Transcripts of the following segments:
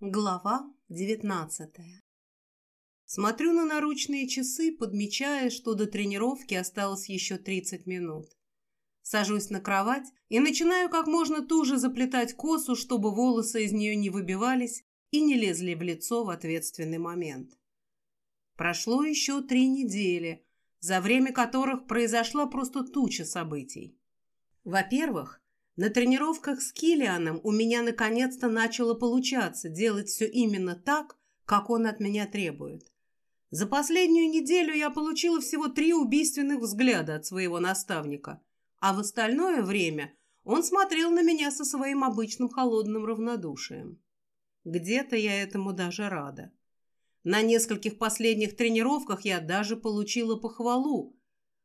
Глава девятнадцатая Смотрю на наручные часы, подмечая, что до тренировки осталось еще тридцать минут. Сажусь на кровать и начинаю как можно туже заплетать косу, чтобы волосы из нее не выбивались и не лезли в лицо в ответственный момент. Прошло еще три недели, за время которых произошла просто туча событий. Во-первых, на тренировках с Килианом у меня наконец-то начало получаться делать все именно так, как он от меня требует. За последнюю неделю я получила всего три убийственных взгляда от своего наставника, а в остальное время он смотрел на меня со своим обычным холодным равнодушием. Где-то я этому даже рада. На нескольких последних тренировках я даже получила похвалу,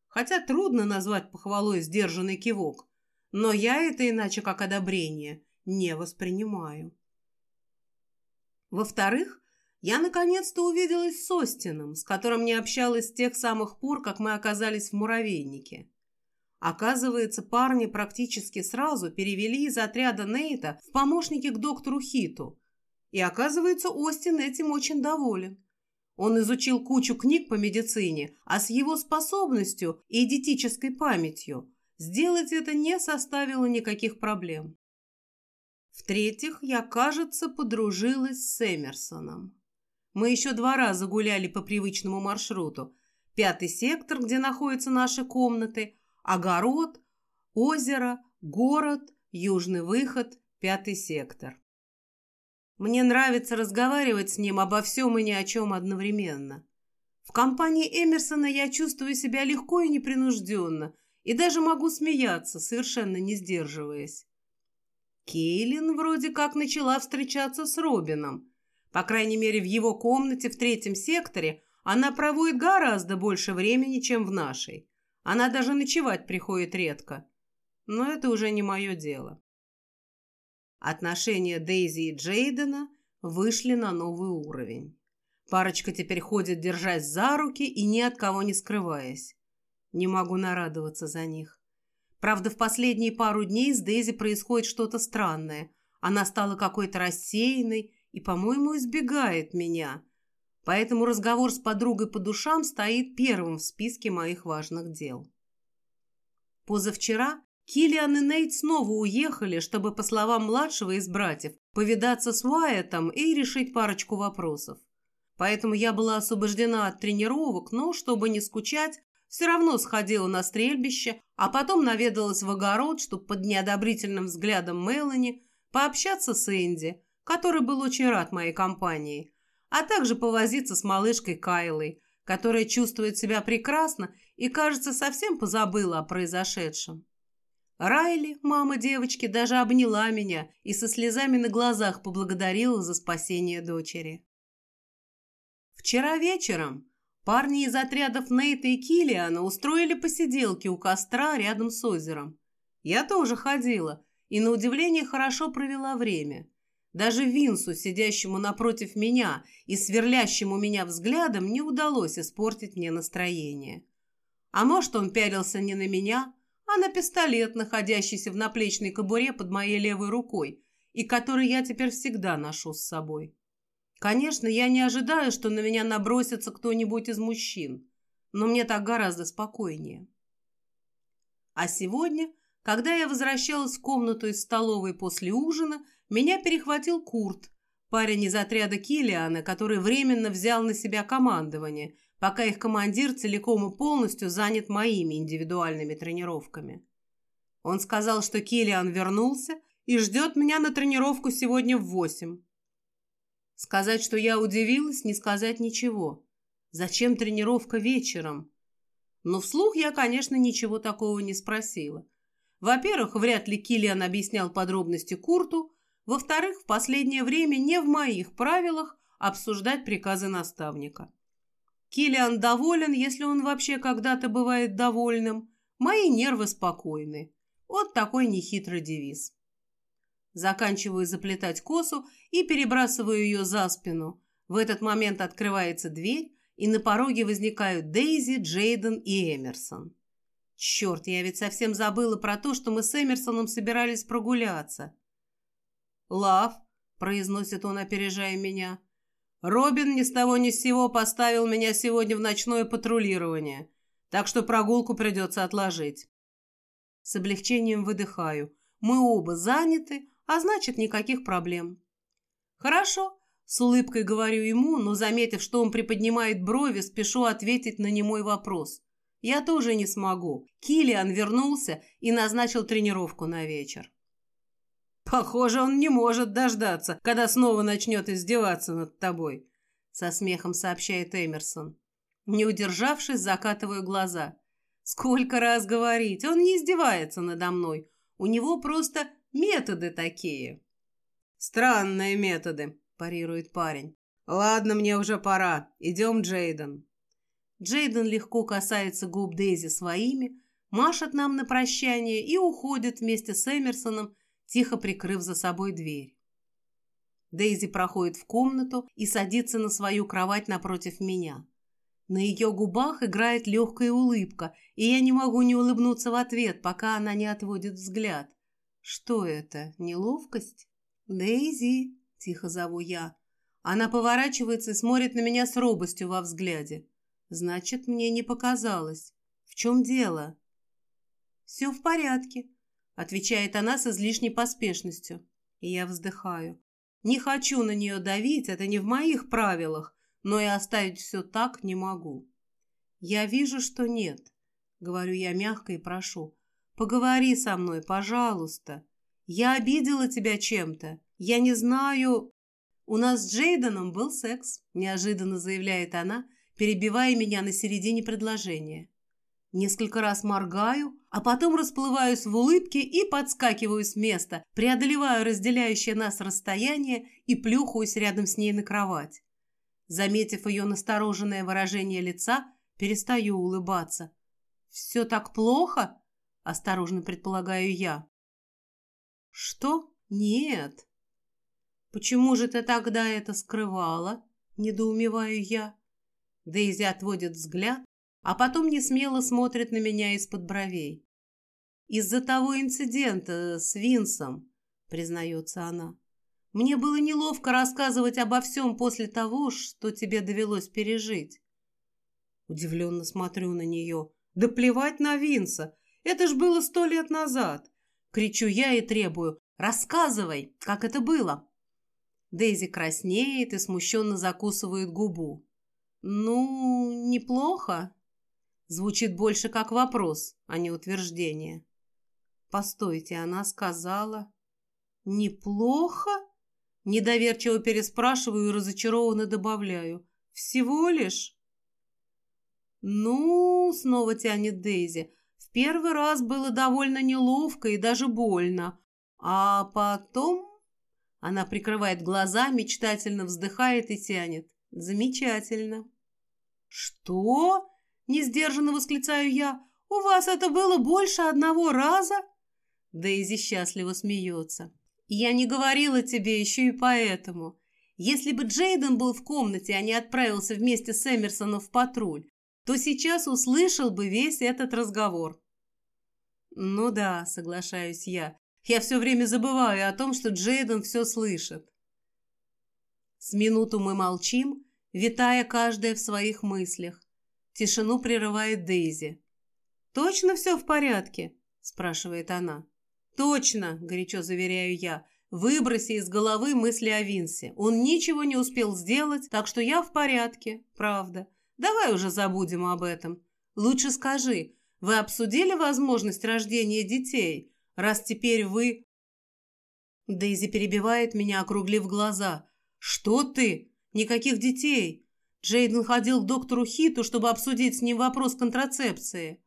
хотя трудно назвать похвалой сдержанный кивок но я это иначе как одобрение не воспринимаю. Во-вторых, я наконец-то увиделась с Остином, с которым не общалась с тех самых пор, как мы оказались в муравейнике. Оказывается, парни практически сразу перевели из отряда Нейта в помощники к доктору Хиту. И оказывается, Остин этим очень доволен. Он изучил кучу книг по медицине, а с его способностью и диетической памятью Сделать это не составило никаких проблем. В-третьих, я, кажется, подружилась с Эмерсоном. Мы еще два раза гуляли по привычному маршруту. Пятый сектор, где находятся наши комнаты, огород, озеро, город, южный выход, пятый сектор. Мне нравится разговаривать с ним обо всем и ни о чем одновременно. В компании Эмерсона я чувствую себя легко и непринужденно – и даже могу смеяться, совершенно не сдерживаясь. Кейлин вроде как начала встречаться с Робином. По крайней мере, в его комнате в третьем секторе она проводит гораздо больше времени, чем в нашей. Она даже ночевать приходит редко. Но это уже не мое дело. Отношения Дейзи и Джейдена вышли на новый уровень. Парочка теперь ходит, держась за руки и ни от кого не скрываясь. Не могу нарадоваться за них. Правда, в последние пару дней с Дейзи происходит что-то странное. Она стала какой-то рассеянной и, по-моему, избегает меня. Поэтому разговор с подругой по душам стоит первым в списке моих важных дел. Позавчера Киллиан и Нейт снова уехали, чтобы, по словам младшего из братьев, повидаться с Уайетом и решить парочку вопросов. Поэтому я была освобождена от тренировок, но, чтобы не скучать, все равно сходила на стрельбище, а потом наведалась в огород, чтобы под неодобрительным взглядом Мелани пообщаться с Энди, который был очень рад моей компании, а также повозиться с малышкой Кайлой, которая чувствует себя прекрасно и, кажется, совсем позабыла о произошедшем. Райли, мама девочки, даже обняла меня и со слезами на глазах поблагодарила за спасение дочери. Вчера вечером Парни из отрядов Нейта и Килиана устроили посиделки у костра рядом с озером. Я тоже ходила и, на удивление, хорошо провела время. Даже Винсу, сидящему напротив меня и сверлящему меня взглядом, не удалось испортить мне настроение. А может, он пялился не на меня, а на пистолет, находящийся в наплечной кобуре под моей левой рукой, и который я теперь всегда ношу с собой. Конечно, я не ожидаю, что на меня набросится кто-нибудь из мужчин, но мне так гораздо спокойнее. А сегодня, когда я возвращалась в комнату из столовой после ужина, меня перехватил Курт, парень из отряда Килиана, который временно взял на себя командование, пока их командир целиком и полностью занят моими индивидуальными тренировками. Он сказал, что Килиан вернулся и ждет меня на тренировку сегодня в восемь. Сказать, что я удивилась, не сказать ничего. Зачем тренировка вечером? Но вслух я, конечно, ничего такого не спросила. Во-первых, вряд ли Киллиан объяснял подробности Курту. Во-вторых, в последнее время не в моих правилах обсуждать приказы наставника. Киллиан доволен, если он вообще когда-то бывает довольным. Мои нервы спокойны. Вот такой нехитрый девиз. Заканчиваю заплетать косу и перебрасываю ее за спину. В этот момент открывается дверь, и на пороге возникают Дейзи, Джейден и Эмерсон. Черт, я ведь совсем забыла про то, что мы с Эмерсоном собирались прогуляться. «Лав, произносит он, опережая меня. «Робин ни с того ни с сего поставил меня сегодня в ночное патрулирование, так что прогулку придется отложить». С облегчением выдыхаю. Мы оба заняты, а значит, никаких проблем. «Хорошо», — с улыбкой говорю ему, но, заметив, что он приподнимает брови, спешу ответить на немой вопрос. «Я тоже не смогу. Килиан вернулся и назначил тренировку на вечер». «Похоже, он не может дождаться, когда снова начнет издеваться над тобой», — со смехом сообщает Эмерсон. Не удержавшись, закатываю глаза. «Сколько раз говорить, он не издевается надо мной. У него просто методы такие». «Странные методы», – парирует парень. «Ладно, мне уже пора. Идем, Джейден». Джейден легко касается губ Дейзи своими, машет нам на прощание и уходит вместе с Эмерсоном, тихо прикрыв за собой дверь. Дейзи проходит в комнату и садится на свою кровать напротив меня. На ее губах играет легкая улыбка, и я не могу не улыбнуться в ответ, пока она не отводит взгляд. Что это, неловкость? «Дейзи!» – тихо зову я. Она поворачивается и смотрит на меня с робостью во взгляде. Значит, мне не показалось. В чем дело? «Все в порядке», – отвечает она с излишней поспешностью. И я вздыхаю. Не хочу на нее давить, это не в моих правилах, но и оставить все так не могу. Я вижу, что нет, говорю я мягко и прошу. Поговори со мной, пожалуйста. Я обидела тебя чем-то. Я не знаю... У нас с Джейденом был секс, неожиданно заявляет она, перебивая меня на середине предложения. Несколько раз моргаю, а потом расплываюсь в улыбке и подскакиваю с места, преодолеваю разделяющее нас расстояние и плюхаюсь рядом с ней на кровать. Заметив ее настороженное выражение лица, перестаю улыбаться. «Все так плохо?» – осторожно предполагаю я. «Что? Нет». «Почему же ты тогда это скрывала?» – недоумеваю я. Дейзи отводит взгляд, а потом не смело смотрит на меня из-под бровей. «Из-за того инцидента с Винсом», – признается она. Мне было неловко рассказывать обо всем после того, что тебе довелось пережить. Удивленно смотрю на нее. Да плевать на Винса. Это ж было сто лет назад. Кричу я и требую. Рассказывай, как это было. Дейзи краснеет и смущенно закусывает губу. «Ну, неплохо?» Звучит больше как вопрос, а не утверждение. «Постойте, она сказала...» «Неплохо?» Недоверчиво переспрашиваю и разочарованно добавляю. «Всего лишь?» «Ну...» — снова тянет Дейзи. «В первый раз было довольно неловко и даже больно. А потом...» Она прикрывает глаза, мечтательно вздыхает и тянет. «Замечательно». «Что?» — несдержанно восклицаю я. «У вас это было больше одного раза?» Дейзи счастливо смеется. Я не говорила тебе еще и поэтому. Если бы Джейден был в комнате, а не отправился вместе с Эмерсоном в патруль, то сейчас услышал бы весь этот разговор. Ну да, соглашаюсь я. Я все время забываю о том, что Джейден все слышит. С минуту мы молчим, витая каждая в своих мыслях. Тишину прерывает Дейзи. «Точно все в порядке?» – спрашивает она. «Точно!» – горячо заверяю я. «Выброси из головы мысли о Винсе. Он ничего не успел сделать, так что я в порядке, правда. Давай уже забудем об этом. Лучше скажи, вы обсудили возможность рождения детей, раз теперь вы...» Дейзи перебивает меня, округлив глаза. «Что ты? Никаких детей!» Джейден ходил к доктору Хиту, чтобы обсудить с ним вопрос контрацепции.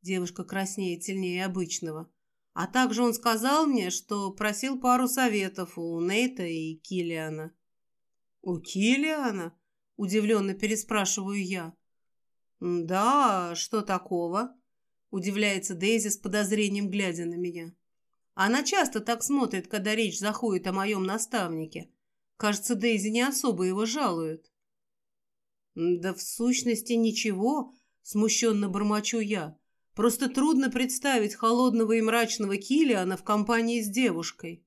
Девушка краснеет сильнее обычного. А также он сказал мне, что просил пару советов у Нейта и Килиана. «У Килиана?» – удивленно переспрашиваю я. «Да, что такого?» – удивляется Дейзи с подозрением, глядя на меня. Она часто так смотрит, когда речь заходит о моем наставнике. Кажется, Дейзи не особо его жалует. «Да в сущности ничего», – смущенно бормочу я. Просто трудно представить холодного и мрачного Килиана в компании с девушкой.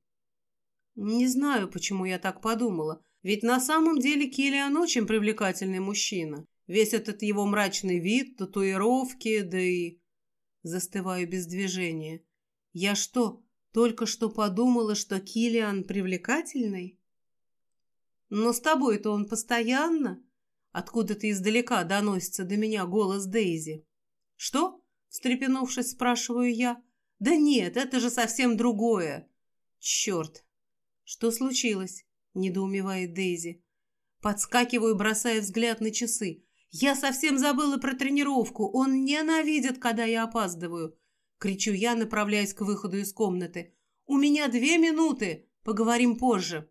Не знаю, почему я так подумала. Ведь на самом деле Киллиан очень привлекательный мужчина. Весь этот его мрачный вид, татуировки, да и... Застываю без движения. Я что, только что подумала, что Киллиан привлекательный? Но с тобой-то он постоянно. Откуда-то издалека доносится до меня голос Дейзи. Что? Встрепенувшись, спрашиваю я. Да нет, это же совсем другое. Черт, «Что случилось?» – недоумевает Дейзи. Подскакиваю, бросая взгляд на часы. «Я совсем забыла про тренировку. Он ненавидит, когда я опаздываю!» Кричу я, направляясь к выходу из комнаты. «У меня две минуты! Поговорим позже!»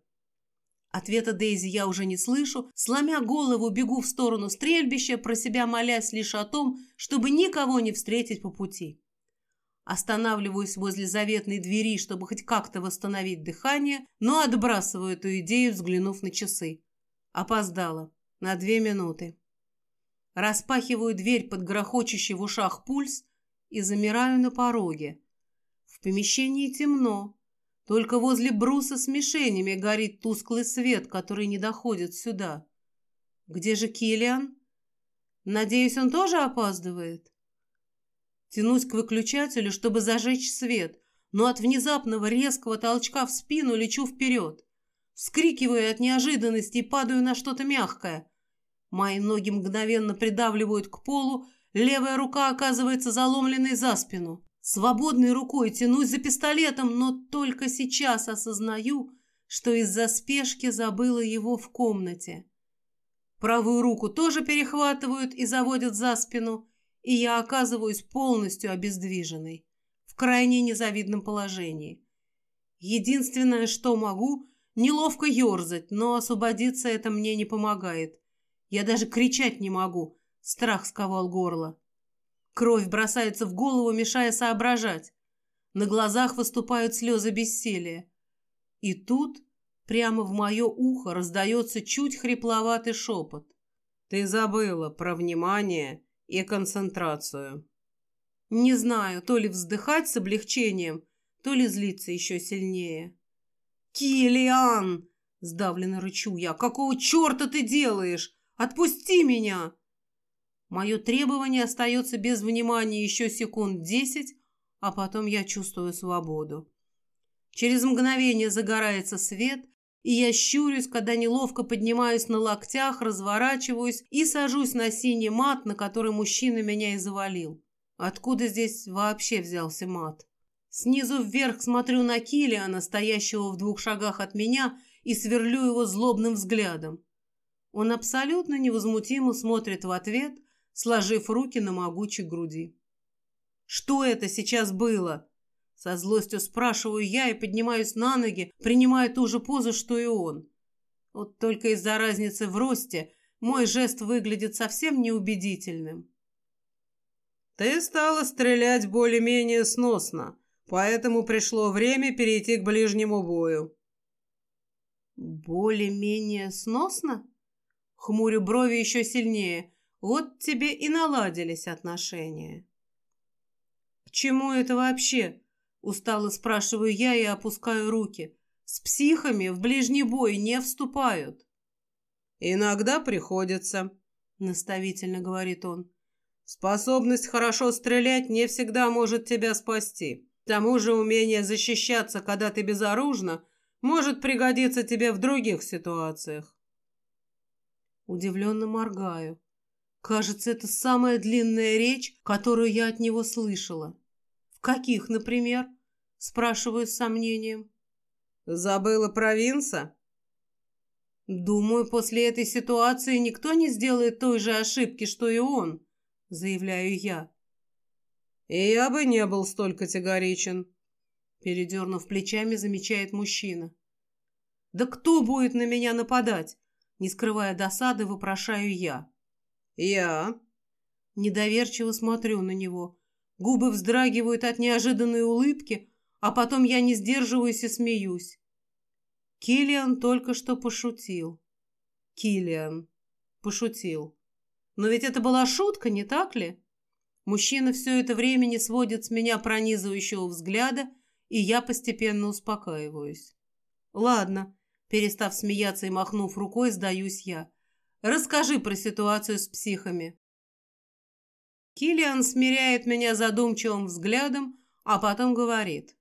Ответа Дейзи я уже не слышу. Сломя голову, бегу в сторону стрельбища, про себя молясь лишь о том, чтобы никого не встретить по пути. Останавливаюсь возле заветной двери, чтобы хоть как-то восстановить дыхание, но отбрасываю эту идею, взглянув на часы. Опоздала. На две минуты. Распахиваю дверь под грохочущий в ушах пульс и замираю на пороге. В помещении темно. Только возле бруса с мишенями горит тусклый свет, который не доходит сюда. Где же Килиан? Надеюсь, он тоже опаздывает? Тянусь к выключателю, чтобы зажечь свет, но от внезапного резкого толчка в спину лечу вперед. Вскрикиваю от неожиданности и падаю на что-то мягкое. Мои ноги мгновенно придавливают к полу, левая рука оказывается заломленной за спину. Свободной рукой тянусь за пистолетом, но только сейчас осознаю, что из-за спешки забыла его в комнате. Правую руку тоже перехватывают и заводят за спину, и я оказываюсь полностью обездвиженной, в крайне незавидном положении. Единственное, что могу, неловко ерзать, но освободиться это мне не помогает. Я даже кричать не могу, страх сковал горло. Кровь бросается в голову, мешая соображать. На глазах выступают слезы бессилия. И тут прямо в мое ухо раздается чуть хрипловатый шепот. «Ты забыла про внимание и концентрацию. Не знаю, то ли вздыхать с облегчением, то ли злиться еще сильнее. «Киллиан!» – сдавленно рычу я. «Какого черта ты делаешь? Отпусти меня!» Мое требование остается без внимания еще секунд десять, а потом я чувствую свободу. Через мгновение загорается свет, и я щурюсь, когда неловко поднимаюсь на локтях, разворачиваюсь и сажусь на синий мат, на который мужчина меня и завалил. Откуда здесь вообще взялся мат? Снизу вверх смотрю на Килиана, стоящего в двух шагах от меня, и сверлю его злобным взглядом. Он абсолютно невозмутимо смотрит в ответ, сложив руки на могучей груди. «Что это сейчас было?» Со злостью спрашиваю я и поднимаюсь на ноги, принимая ту же позу, что и он. Вот только из-за разницы в росте мой жест выглядит совсем неубедительным. «Ты стала стрелять более-менее сносно, поэтому пришло время перейти к ближнему бою». «Более-менее сносно?» Хмурю брови еще сильнее. «Вот тебе и наладились отношения». «К чему это вообще?» Устало спрашиваю я и опускаю руки. С психами в ближний бой не вступают. Иногда приходится, наставительно говорит он. Способность хорошо стрелять не всегда может тебя спасти. К тому же умение защищаться, когда ты безоружна, может пригодиться тебе в других ситуациях. Удивленно моргаю. Кажется, это самая длинная речь, которую я от него слышала. В каких, например? Спрашиваю с сомнением. Забыла про Винса? Думаю, после этой ситуации никто не сделает той же ошибки, что и он, заявляю я. И я бы не был столь категоричен, передернув плечами, замечает мужчина. Да кто будет на меня нападать? Не скрывая досады, вопрошаю я. Я. Недоверчиво смотрю на него. Губы вздрагивают от неожиданной улыбки, а потом я не сдерживаюсь и смеюсь. Килиан только что пошутил. Килиан пошутил. Но ведь это была шутка, не так ли? Мужчина все это время не сводит с меня пронизывающего взгляда, и я постепенно успокаиваюсь. Ладно, перестав смеяться и махнув рукой, сдаюсь я. Расскажи про ситуацию с психами. Килиан смиряет меня задумчивым взглядом, а потом говорит.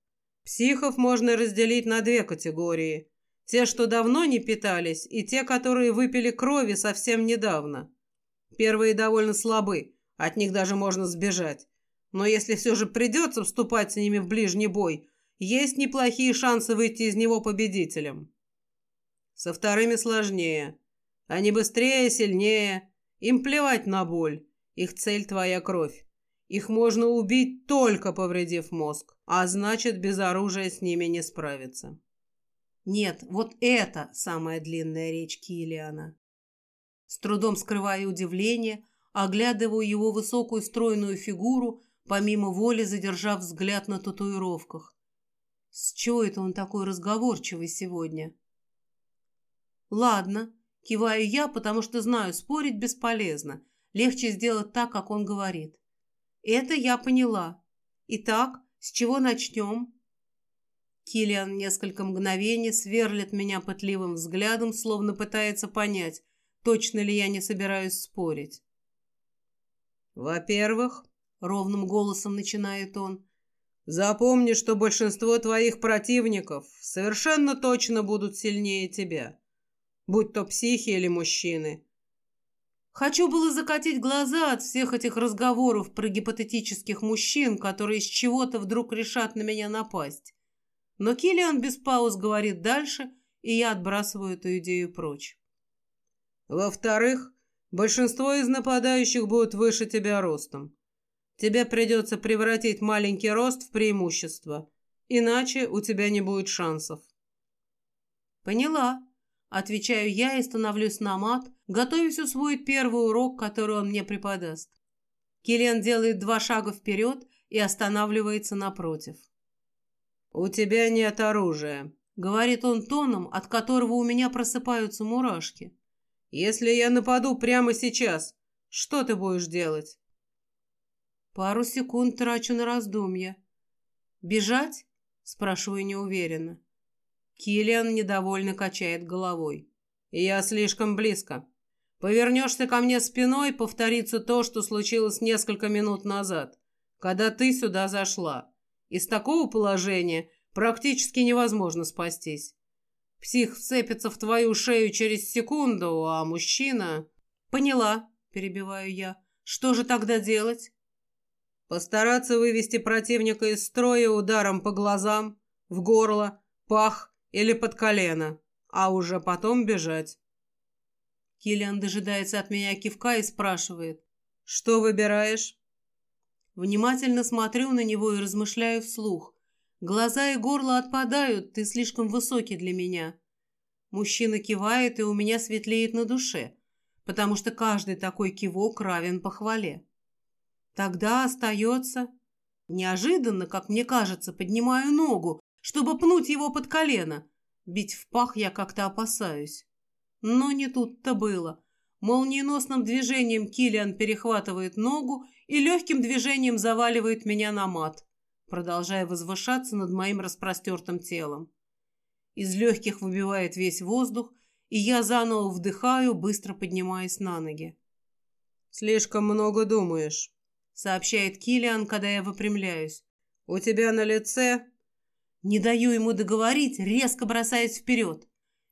Психов можно разделить на две категории. Те, что давно не питались, и те, которые выпили крови совсем недавно. Первые довольно слабы, от них даже можно сбежать. Но если все же придется вступать с ними в ближний бой, есть неплохие шансы выйти из него победителем. Со вторыми сложнее. Они быстрее, сильнее. Им плевать на боль. Их цель – твоя кровь. Их можно убить, только повредив мозг. А значит, без оружия с ними не справиться. Нет, вот это самая длинная речь Килиана. С трудом скрывая удивление, оглядываю его высокую стройную фигуру, помимо воли задержав взгляд на татуировках. С чего это он такой разговорчивый сегодня? Ладно, киваю я, потому что знаю, спорить бесполезно. Легче сделать так, как он говорит. Это я поняла. Итак, с чего начнем? Килиан несколько мгновений сверлит меня пытливым взглядом, словно пытается понять, точно ли я не собираюсь спорить. «Во-первых, — ровным голосом начинает он. «Запомни, что большинство твоих противников совершенно точно будут сильнее тебя, будь то психи или мужчины». Хочу было закатить глаза от всех этих разговоров про гипотетических мужчин, которые с чего-то вдруг решат на меня напасть. Но Киллиан без пауз говорит дальше, и я отбрасываю эту идею прочь. Во-вторых, большинство из нападающих будут выше тебя ростом. Тебе придется превратить маленький рост в преимущество, иначе у тебя не будет шансов. Поняла. Отвечаю я и становлюсь на мат, готовясь усвоить первый урок, который он мне преподаст. Киллиан делает два шага вперед и останавливается напротив. «У тебя нет оружия», — говорит он тоном, от которого у меня просыпаются мурашки. «Если я нападу прямо сейчас, что ты будешь делать?» Пару секунд трачу на раздумья. «Бежать?» – спрашиваю неуверенно. Киллиан недовольно качает головой. «Я слишком близко. Повернешься ко мне спиной, повторится то, что случилось несколько минут назад, когда ты сюда зашла. Из такого положения практически невозможно спастись. Псих вцепится в твою шею через секунду, а мужчина...» «Поняла», – перебиваю я. «Что же тогда делать?» Постараться вывести противника из строя ударом по глазам, в горло, пах или под колено, а уже потом бежать. Киллиан дожидается от меня кивка и спрашивает, «Что выбираешь?» Внимательно смотрю на него и размышляю вслух. Глаза и горло отпадают, ты слишком высокий для меня. Мужчина кивает, и у меня светлеет на душе, потому что каждый такой кивок равен похвале. Тогда остается... Неожиданно, как мне кажется, поднимаю ногу, чтобы пнуть его под колено. Бить в пах я как-то опасаюсь. Но не тут-то было. Молниеносным движением Килиан перехватывает ногу и легким движением заваливает меня на мат, продолжая возвышаться над моим распростертым телом. Из легких выбивает весь воздух, и я заново вдыхаю, быстро поднимаясь на ноги. «Слишком много думаешь», сообщает Килиан, когда я выпрямляюсь. «У тебя на лице...» Не даю ему договорить, резко бросаясь вперед.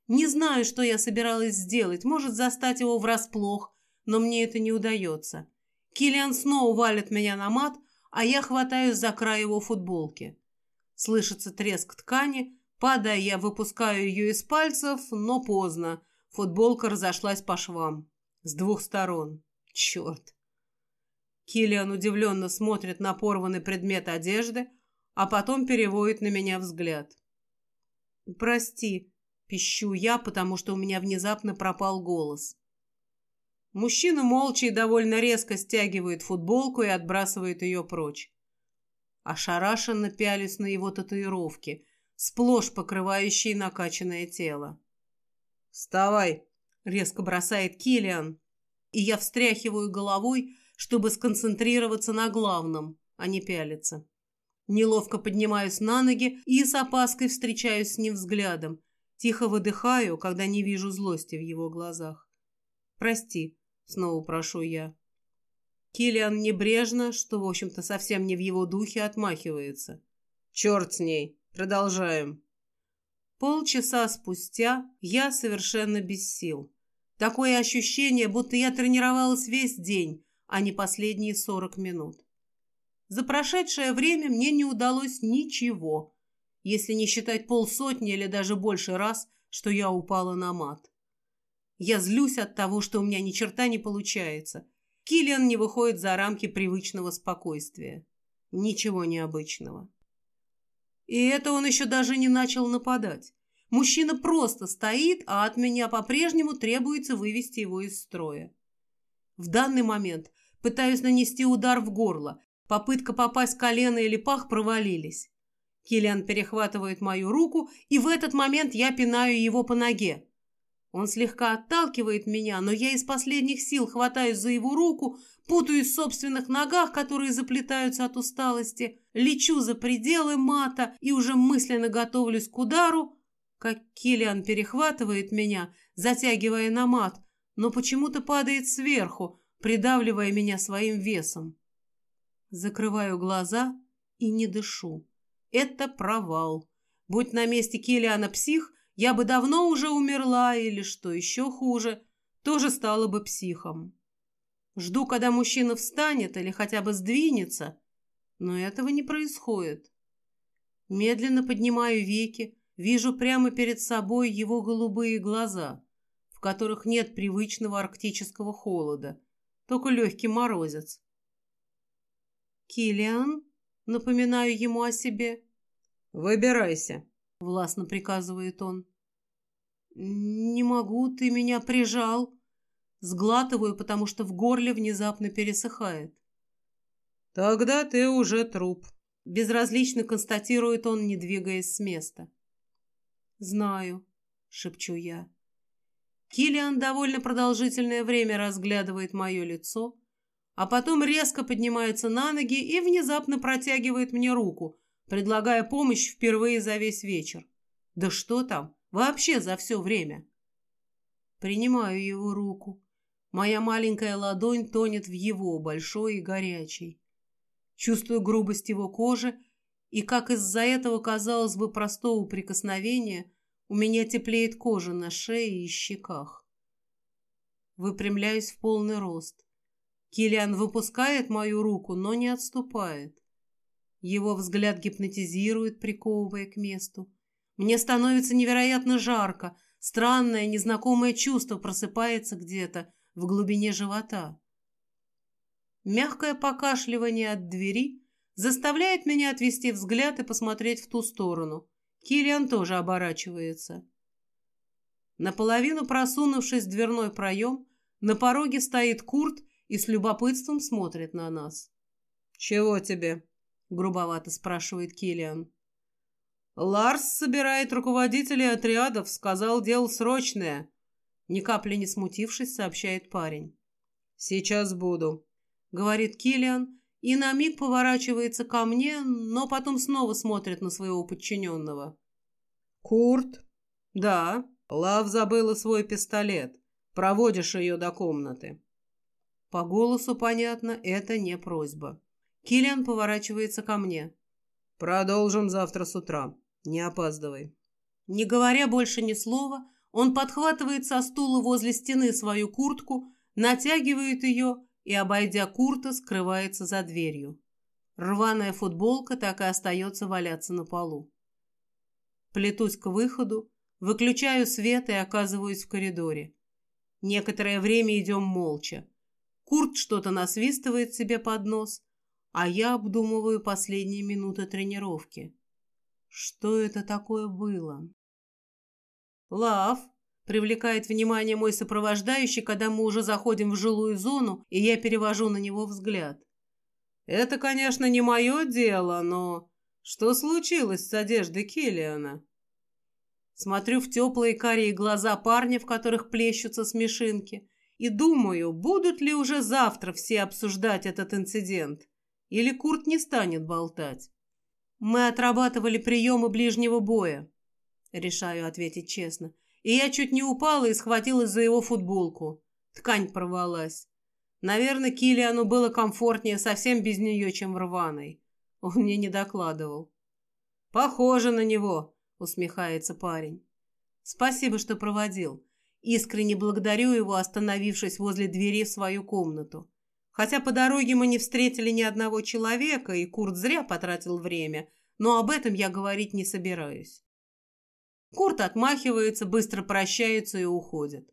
Не знаю, что я собиралась сделать, может застать его врасплох, но мне это не удается. Килиан снова валит меня на мат, а я хватаюсь за край его футболки. Слышится треск ткани, падая, я выпускаю ее из пальцев, но поздно. Футболка разошлась по швам. С двух сторон. Черт. Киллиан удивленно смотрит на порванный предмет одежды, а потом переводит на меня взгляд. «Прости», — пищу я, потому что у меня внезапно пропал голос. Мужчина молча и довольно резко стягивает футболку и отбрасывает ее прочь. Ошарашенно пялюсь на его татуировки, сплошь покрывающие накачанное тело. «Вставай!» — резко бросает Киллиан, и я встряхиваю головой, чтобы сконцентрироваться на главном, а не пялиться. Неловко поднимаюсь на ноги и с опаской встречаюсь с ним взглядом. Тихо выдыхаю, когда не вижу злости в его глазах. «Прости», — снова прошу я. Киллиан небрежно, что, в общем-то, совсем не в его духе, отмахивается. «Черт с ней! Продолжаем!» Полчаса спустя я совершенно без сил. Такое ощущение, будто я тренировалась весь день, а не последние сорок минут. За прошедшее время мне не удалось ничего, если не считать полсотни или даже больше раз, что я упала на мат. Я злюсь от того, что у меня ни черта не получается. Киллиан не выходит за рамки привычного спокойствия. Ничего необычного. И это он еще даже не начал нападать. Мужчина просто стоит, а от меня по-прежнему требуется вывести его из строя. В данный момент пытаюсь нанести удар в горло. Попытка попасть колено или пах провалились. Киллиан перехватывает мою руку, и в этот момент я пинаю его по ноге. Он слегка отталкивает меня, но я из последних сил хватаюсь за его руку, путаюсь в собственных ногах, которые заплетаются от усталости, лечу за пределы мата и уже мысленно готовлюсь к удару, как Киллиан перехватывает меня, затягивая на мат, но почему-то падает сверху, придавливая меня своим весом. Закрываю глаза и не дышу. Это провал. Будь на месте Киллиана псих, я бы давно уже умерла или, что еще хуже, тоже стала бы психом. Жду, когда мужчина встанет или хотя бы сдвинется, но этого не происходит. Медленно поднимаю веки, вижу прямо перед собой его голубые глаза, в которых нет привычного арктического холода, только легкий морозец. «Киллиан?» — напоминаю ему о себе. «Выбирайся», — властно приказывает он. «Не могу, ты меня прижал». Сглатываю, потому что в горле внезапно пересыхает. «Тогда ты уже труп», — безразлично констатирует он, не двигаясь с места. «Знаю», — шепчу я. Килиан довольно продолжительное время разглядывает мое лицо, а потом резко поднимается на ноги и внезапно протягивает мне руку, предлагая помощь впервые за весь вечер. Да что там, вообще за все время. Принимаю его руку. Моя маленькая ладонь тонет в его, большой и горячей. Чувствую грубость его кожи, и как из-за этого, казалось бы, простого прикосновения, у меня теплеет кожа на шее и щеках. Выпрямляюсь в полный рост. Килиан выпускает мою руку, но не отступает. Его взгляд гипнотизирует, приковывая к месту. Мне становится невероятно жарко. Странное, незнакомое чувство просыпается где-то в глубине живота. Мягкое покашливание от двери заставляет меня отвести взгляд и посмотреть в ту сторону. Киллиан тоже оборачивается. Наполовину просунувшись в дверной проем, на пороге стоит Курт и с любопытством смотрит на нас. «Чего тебе?» грубовато спрашивает Килиан. Ларс собирает руководителей отрядов, сказал, дело срочное. Ни капли не смутившись, сообщает парень. Сейчас буду, говорит Килиан и на миг поворачивается ко мне, но потом снова смотрит на своего подчиненного. Курт? Да. Лав забыла свой пистолет. Проводишь ее до комнаты. По голосу понятно, это не просьба. Киллиан поворачивается ко мне. «Продолжим завтра с утра. Не опаздывай». Не говоря больше ни слова, он подхватывает со стула возле стены свою куртку, натягивает ее и, обойдя Курта, скрывается за дверью. Рваная футболка так и остается валяться на полу. Плетусь к выходу, выключаю свет и оказываюсь в коридоре. Некоторое время идем молча. Курт что-то насвистывает себе под нос, а я обдумываю последние минуты тренировки. Что это такое было? «Лав!» — привлекает внимание мой сопровождающий, когда мы уже заходим в жилую зону, и я перевожу на него взгляд. «Это, конечно, не мое дело, но...» «Что случилось с одеждой Киллиана?» Смотрю в теплые карие глаза парня, в которых плещутся смешинки, и думаю, будут ли уже завтра все обсуждать этот инцидент. Или Курт не станет болтать? Мы отрабатывали приемы ближнего боя. решаю ответить честно. И я чуть не упала и схватилась за его футболку. Ткань порвалась. Наверное, Килиану было комфортнее совсем без нее, чем в рваной. Он мне не докладывал. «Похоже на него», — усмехается парень. «Спасибо, что проводил. Искренне благодарю его, остановившись возле двери в свою комнату. Хотя по дороге мы не встретили ни одного человека, и Курт зря потратил время, но об этом я говорить не собираюсь. Курт отмахивается, быстро прощается и уходит.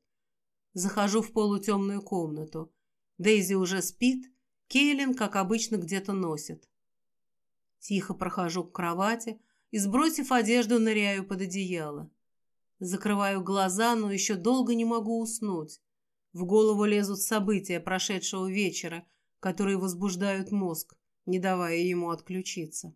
Захожу в полутемную комнату. Дейзи уже спит, Кейлин, как обычно, где-то носит. Тихо прохожу к кровати и, сбросив одежду, ныряю под одеяло. Закрываю глаза, но еще долго не могу уснуть. В голову лезут события прошедшего вечера, которые возбуждают мозг, не давая ему отключиться.